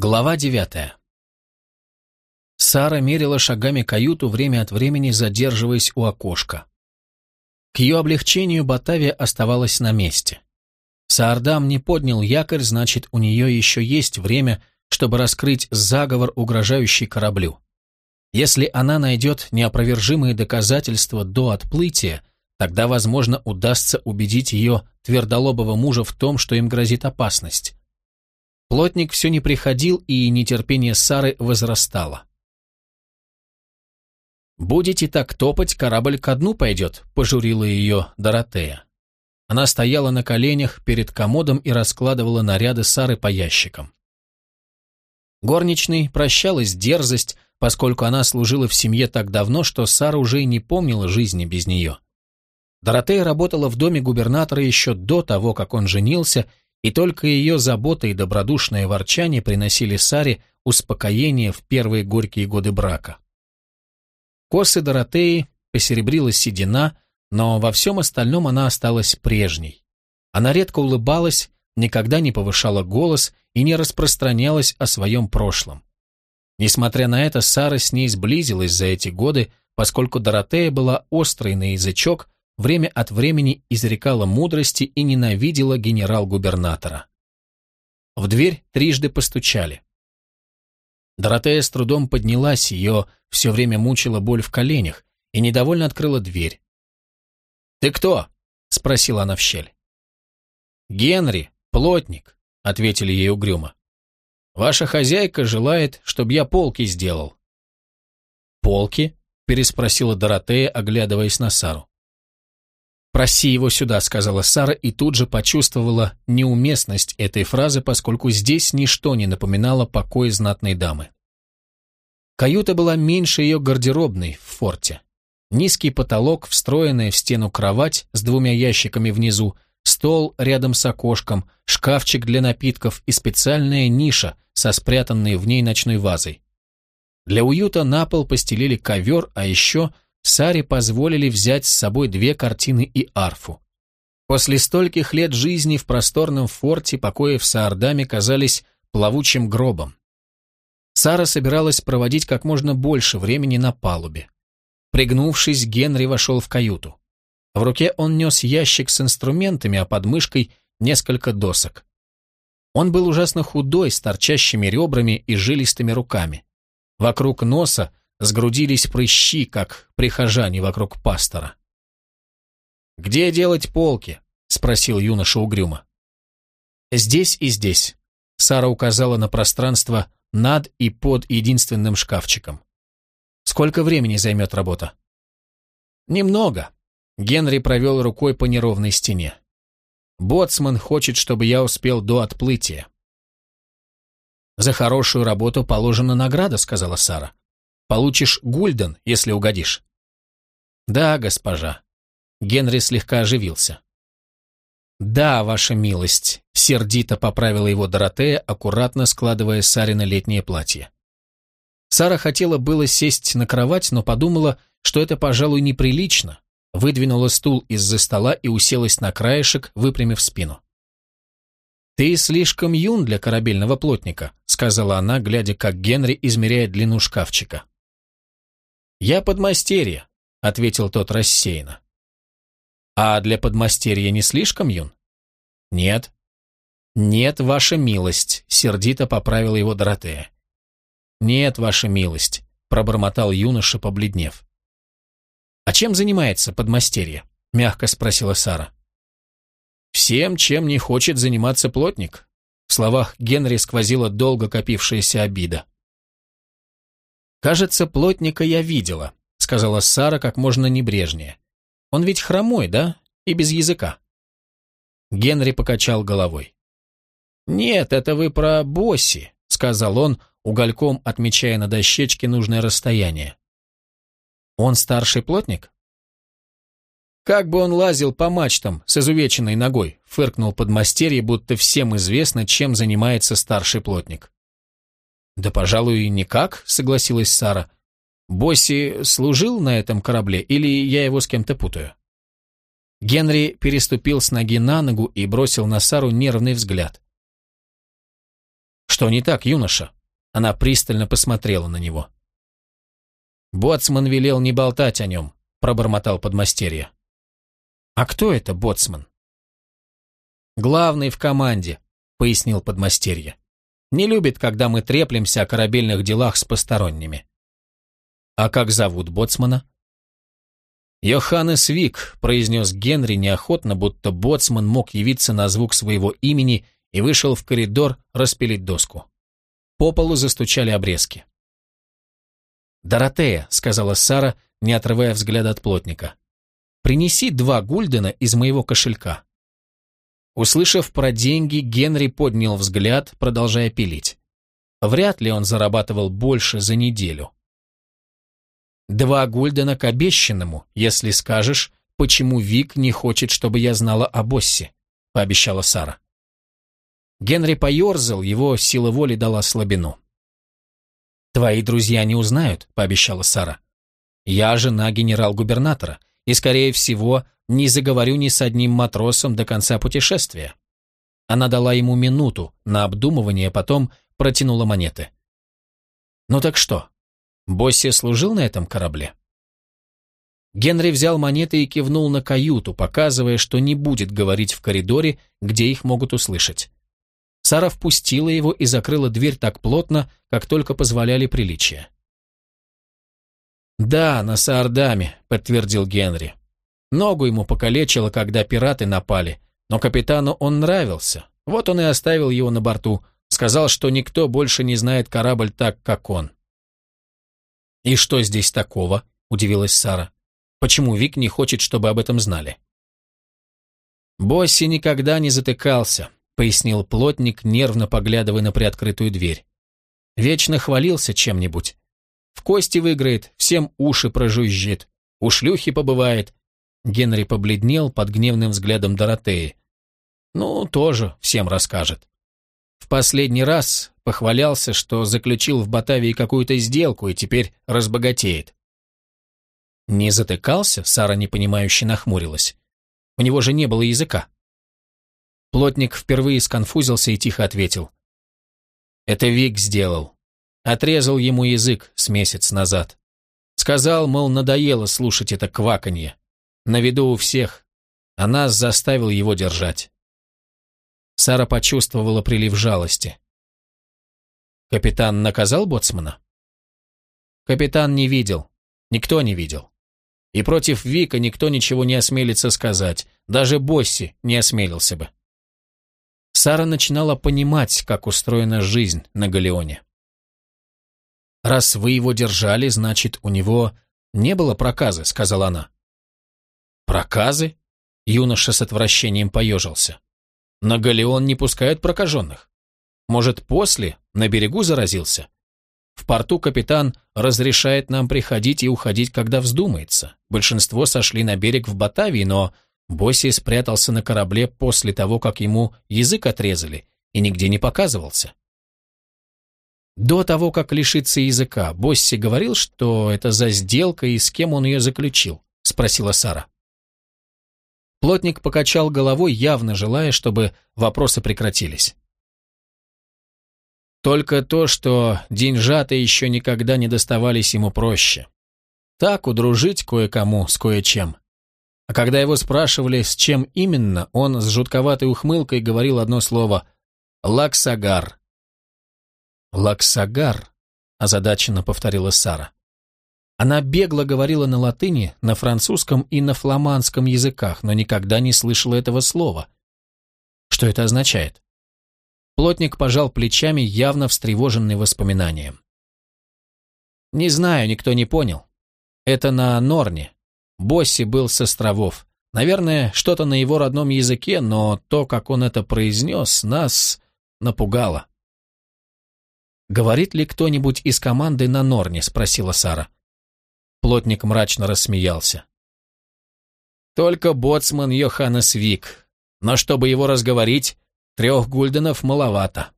Глава девятая. Сара мерила шагами каюту, время от времени задерживаясь у окошка. К ее облегчению Батавия оставалась на месте. Саардам не поднял якорь, значит, у нее еще есть время, чтобы раскрыть заговор, угрожающий кораблю. Если она найдет неопровержимые доказательства до отплытия, тогда, возможно, удастся убедить ее твердолобого мужа в том, что им грозит опасность. Плотник все не приходил, и нетерпение Сары возрастало. «Будете так топать, корабль ко дну пойдет», — пожурила ее Доротея. Она стояла на коленях перед комодом и раскладывала наряды Сары по ящикам. Горничной прощалась дерзость, поскольку она служила в семье так давно, что Сара уже и не помнила жизни без нее. Доротея работала в доме губернатора еще до того, как он женился, и только ее забота и добродушное ворчание приносили Саре успокоение в первые горькие годы брака. Косы Доротеи посеребрилась седина, но во всем остальном она осталась прежней. Она редко улыбалась, никогда не повышала голос и не распространялась о своем прошлом. Несмотря на это, Сара с ней сблизилась за эти годы, поскольку Доротея была острой на язычок, время от времени изрекала мудрости и ненавидела генерал-губернатора. В дверь трижды постучали. Доротея с трудом поднялась, ее все время мучила боль в коленях, и недовольно открыла дверь. «Ты кто?» — спросила она в щель. «Генри, плотник», — ответили ей угрюмо. «Ваша хозяйка желает, чтобы я полки сделал». «Полки?» — переспросила Доротея, оглядываясь на Сару. «Проси его сюда», — сказала Сара и тут же почувствовала неуместность этой фразы, поскольку здесь ничто не напоминало покой знатной дамы. Каюта была меньше ее гардеробной в форте. Низкий потолок, встроенная в стену кровать с двумя ящиками внизу, стол рядом с окошком, шкафчик для напитков и специальная ниша со спрятанной в ней ночной вазой. Для уюта на пол постелили ковер, а еще — Саре позволили взять с собой две картины и арфу. После стольких лет жизни в просторном форте покои в Саардаме казались плавучим гробом. Сара собиралась проводить как можно больше времени на палубе. Пригнувшись, Генри вошел в каюту. В руке он нес ящик с инструментами, а под мышкой несколько досок. Он был ужасно худой, с торчащими ребрами и жилистыми руками. Вокруг носа сгрудились прыщи, как прихожане вокруг пастора. «Где делать полки?» — спросил юноша угрюмо. «Здесь и здесь», — Сара указала на пространство над и под единственным шкафчиком. «Сколько времени займет работа?» «Немного», — Генри провел рукой по неровной стене. «Боцман хочет, чтобы я успел до отплытия». «За хорошую работу положена награда», — сказала Сара. Получишь гульден, если угодишь». «Да, госпожа». Генри слегка оживился. «Да, ваша милость», — сердито поправила его Доротея, аккуратно складывая Сарина летнее платье. Сара хотела было сесть на кровать, но подумала, что это, пожалуй, неприлично, выдвинула стул из-за стола и уселась на краешек, выпрямив спину. «Ты слишком юн для корабельного плотника», — сказала она, глядя, как Генри измеряет длину шкафчика. «Я подмастерье», — ответил тот рассеянно. «А для подмастерья не слишком юн?» «Нет». «Нет, ваша милость», — сердито поправила его Доротея. «Нет, ваша милость», — пробормотал юноша, побледнев. «А чем занимается подмастерье?» — мягко спросила Сара. «Всем, чем не хочет заниматься плотник». В словах Генри сквозила долго копившаяся обида. «Кажется, плотника я видела», — сказала Сара как можно небрежнее. «Он ведь хромой, да? И без языка». Генри покачал головой. «Нет, это вы про Босси», — сказал он, угольком отмечая на дощечке нужное расстояние. «Он старший плотник?» «Как бы он лазил по мачтам с изувеченной ногой», — фыркнул подмастерье, будто всем известно, чем занимается старший плотник. «Да, пожалуй, никак», — согласилась Сара. «Босси служил на этом корабле, или я его с кем-то путаю?» Генри переступил с ноги на ногу и бросил на Сару нервный взгляд. «Что не так, юноша?» Она пристально посмотрела на него. «Боцман велел не болтать о нем», — пробормотал подмастерье. «А кто это боцман?» «Главный в команде», — пояснил подмастерье. «Не любит, когда мы треплемся о корабельных делах с посторонними». «А как зовут боцмана?» «Йоханнес Вик», — произнес Генри неохотно, будто боцман мог явиться на звук своего имени и вышел в коридор распилить доску. По полу застучали обрезки. «Доротея», — сказала Сара, не отрывая взгляда от плотника, — «принеси два гульдена из моего кошелька». Услышав про деньги, Генри поднял взгляд, продолжая пилить. Вряд ли он зарабатывал больше за неделю. «Два гульдена к обещанному, если скажешь, почему Вик не хочет, чтобы я знала о боссе», — пообещала Сара. Генри поерзал, его сила воли дала слабину. «Твои друзья не узнают», — пообещала Сара. «Я жена генерал-губернатора, и, скорее всего, не заговорю ни с одним матросом до конца путешествия». Она дала ему минуту на обдумывание, потом протянула монеты. «Ну так что, Босси служил на этом корабле?» Генри взял монеты и кивнул на каюту, показывая, что не будет говорить в коридоре, где их могут услышать. Сара впустила его и закрыла дверь так плотно, как только позволяли приличия. «Да, на Саардаме», — подтвердил Генри. Ногу ему покалечило, когда пираты напали, но капитану он нравился. Вот он и оставил его на борту, сказал, что никто больше не знает корабль так, как он. «И что здесь такого?» — удивилась Сара. «Почему Вик не хочет, чтобы об этом знали?» Босси никогда не затыкался пояснил плотник, нервно поглядывая на приоткрытую дверь. Вечно хвалился чем-нибудь. В кости выиграет, всем уши прожужжит, у шлюхи побывает. Генри побледнел под гневным взглядом Доротеи. Ну, тоже всем расскажет. В последний раз похвалялся, что заключил в Батавии какую-то сделку и теперь разбогатеет. Не затыкался, Сара непонимающе нахмурилась. У него же не было языка. Плотник впервые сконфузился и тихо ответил. «Это Вик сделал. Отрезал ему язык с месяц назад. Сказал, мол, надоело слушать это кваканье. На виду у всех. А нас заставил его держать». Сара почувствовала прилив жалости. «Капитан наказал боцмана?» «Капитан не видел. Никто не видел. И против Вика никто ничего не осмелится сказать. Даже Босси не осмелился бы. Сара начинала понимать, как устроена жизнь на Галеоне. «Раз вы его держали, значит, у него не было проказы», — сказала она. «Проказы?» — юноша с отвращением поежился. «На Галеон не пускают прокаженных. Может, после на берегу заразился? В порту капитан разрешает нам приходить и уходить, когда вздумается. Большинство сошли на берег в Батавии, но Босси спрятался на корабле после того, как ему язык отрезали, и нигде не показывался. До того, как лишиться языка, Босси говорил, что это за сделка и с кем он ее заключил, спросила Сара. Плотник покачал головой, явно желая, чтобы вопросы прекратились. Только то, что деньжата еще никогда не доставались ему проще. Так удружить кое-кому с кое-чем. А когда его спрашивали, с чем именно, он с жутковатой ухмылкой говорил одно слово «лаксагар». «Лаксагар», — озадаченно повторила Сара. Она бегло говорила на латыни, на французском и на фламандском языках, но никогда не слышала этого слова. Что это означает? Плотник пожал плечами, явно встревоженный воспоминанием. «Не знаю, никто не понял. Это на Норне, Босси был с островов. Наверное, что-то на его родном языке, но то, как он это произнес, нас напугало. «Говорит ли кто-нибудь из команды на Норне?» — спросила Сара. Плотник мрачно рассмеялся. «Только боцман Йоханнес Вик. Но чтобы его разговорить, трех гульденов маловато».